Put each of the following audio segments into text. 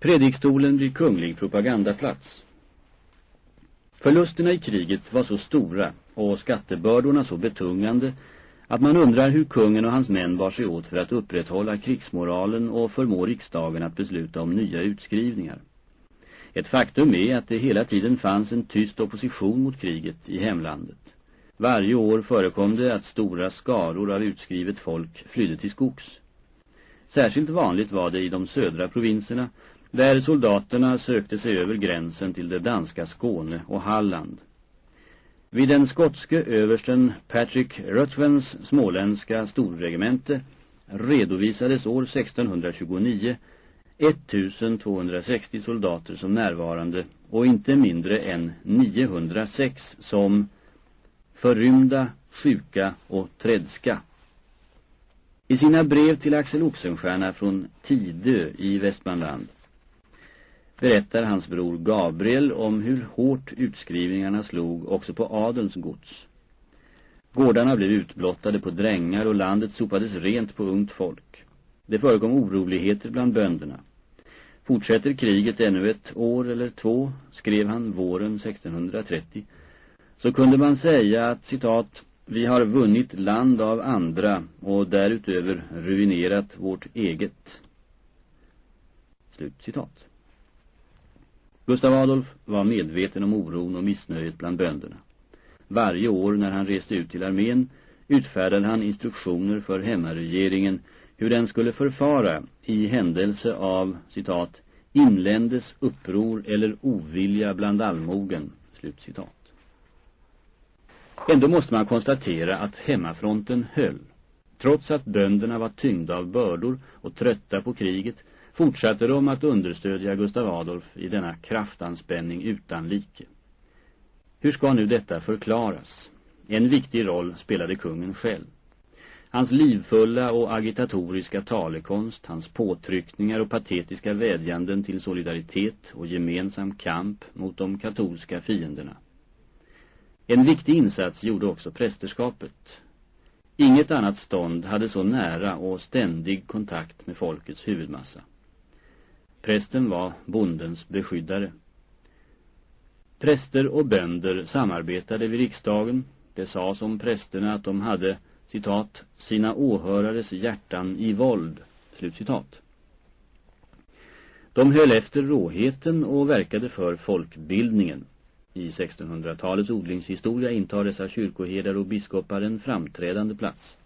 Predikstolen blir kunglig propagandaplats. Förlusterna i kriget var så stora och skattebördorna så betungande att man undrar hur kungen och hans män bar sig åt för att upprätthålla krigsmoralen och förmå riksdagen att besluta om nya utskrivningar. Ett faktum är att det hela tiden fanns en tyst opposition mot kriget i hemlandet. Varje år förekom det att stora skaror av utskrivet folk flydde till skogs. Särskilt vanligt var det i de södra provinserna där soldaterna sökte sig över gränsen till det danska Skåne och Halland. Vid den skotske översten Patrick Ruthvens småländska storregemente redovisades år 1629 1260 soldater som närvarande och inte mindre än 906 som förrymda, sjuka och trädska. I sina brev till Axel Oxenstierna från Tidö i Västmanland berättar hans bror Gabriel om hur hårt utskrivningarna slog också på adelns gods. Gårdarna blev utblottade på drängar och landet sopades rent på ungt folk. Det förekom oroligheter bland bönderna. Fortsätter kriget ännu ett år eller två, skrev han våren 1630, så kunde man säga att, citat, vi har vunnit land av andra och därutöver ruinerat vårt eget. Slut citat. Gustav Adolf var medveten om oron och missnöjet bland bönderna. Varje år när han reste ut till armén utfärdade han instruktioner för hemmaregeringen hur den skulle förfara i händelse av, citat, inländes uppror eller ovilja bland allmogen, slutcitat. Ändå måste man konstatera att hemmafronten höll. Trots att bönderna var tyngda av bördor och trötta på kriget fortsatte de att understödja Gustav Adolf i denna kraftanspänning utan like. Hur ska nu detta förklaras? En viktig roll spelade kungen själv. Hans livfulla och agitatoriska talekonst, hans påtryckningar och patetiska vädjanden till solidaritet och gemensam kamp mot de katolska fienderna. En viktig insats gjorde också prästerskapet. Inget annat stånd hade så nära och ständig kontakt med folkets huvudmassa. Prästen var bondens beskyddare. Präster och bönder samarbetade vid riksdagen. Det sades om prästerna att de hade, citat, sina åhörares hjärtan i våld, slutcitat. De höll efter råheten och verkade för folkbildningen. I 1600-talets odlingshistoria intar dessa kyrkoherdar och biskopar en framträdande plats.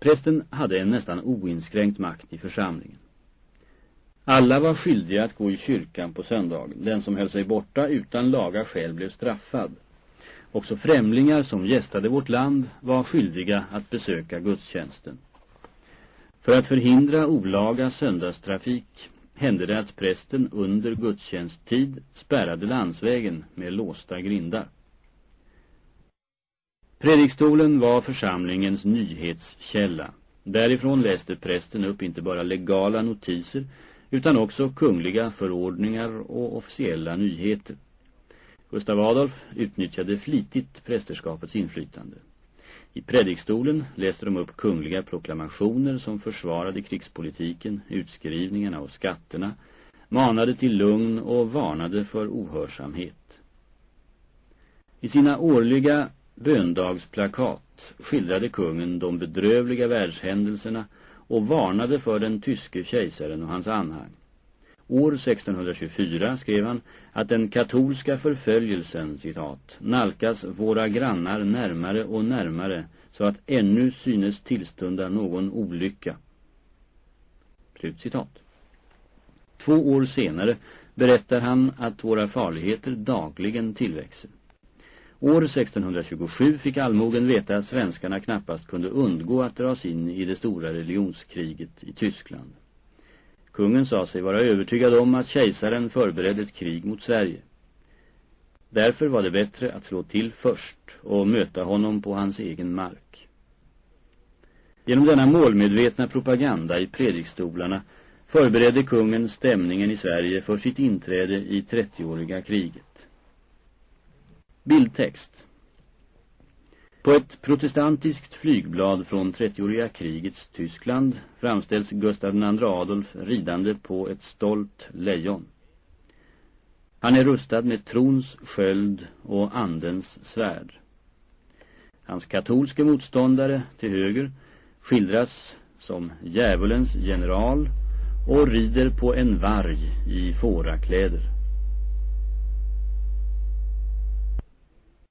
Prästen hade en nästan oinskränkt makt i församlingen. Alla var skyldiga att gå i kyrkan på söndagen. Den som höll sig borta utan laga skäl blev straffad. Också främlingar som gästade vårt land var skyldiga att besöka gudstjänsten. För att förhindra olaga söndagstrafik hände det att prästen under gudstjänsttid spärrade landsvägen med låsta grindar. Predikstolen var församlingens nyhetskälla. Därifrån läste prästen upp inte bara legala notiser utan också kungliga förordningar och officiella nyheter. Gustav Adolf utnyttjade flitigt prästerskapets inflytande. I predikstolen läste de upp kungliga proklamationer som försvarade krigspolitiken, utskrivningarna och skatterna, manade till lugn och varnade för ohörsamhet. I sina årliga böndagsplakat skildrade kungen de bedrövliga världshändelserna och varnade för den tyske kejsaren och hans anhang. År 1624 skrev han att den katolska förföljelsen, citat, nalkas våra grannar närmare och närmare så att ännu synes tillstunda någon olycka. Slut citat. Två år senare berättar han att våra farligheter dagligen tillväxer. År 1627 fick allmogen veta att svenskarna knappast kunde undgå att dras in i det stora religionskriget i Tyskland. Kungen sa sig vara övertygad om att kejsaren förberedde ett krig mot Sverige. Därför var det bättre att slå till först och möta honom på hans egen mark. Genom denna målmedvetna propaganda i predikstolarna förberedde kungen stämningen i Sverige för sitt inträde i 30-åriga kriget. Bildtext På ett protestantiskt flygblad från 30-åriga krigets Tyskland framställs Gustav II Adolf ridande på ett stolt lejon. Han är rustad med trons sköld och andens svärd. Hans katolske motståndare till höger skildras som djävulens general och rider på en varg i fårakläder.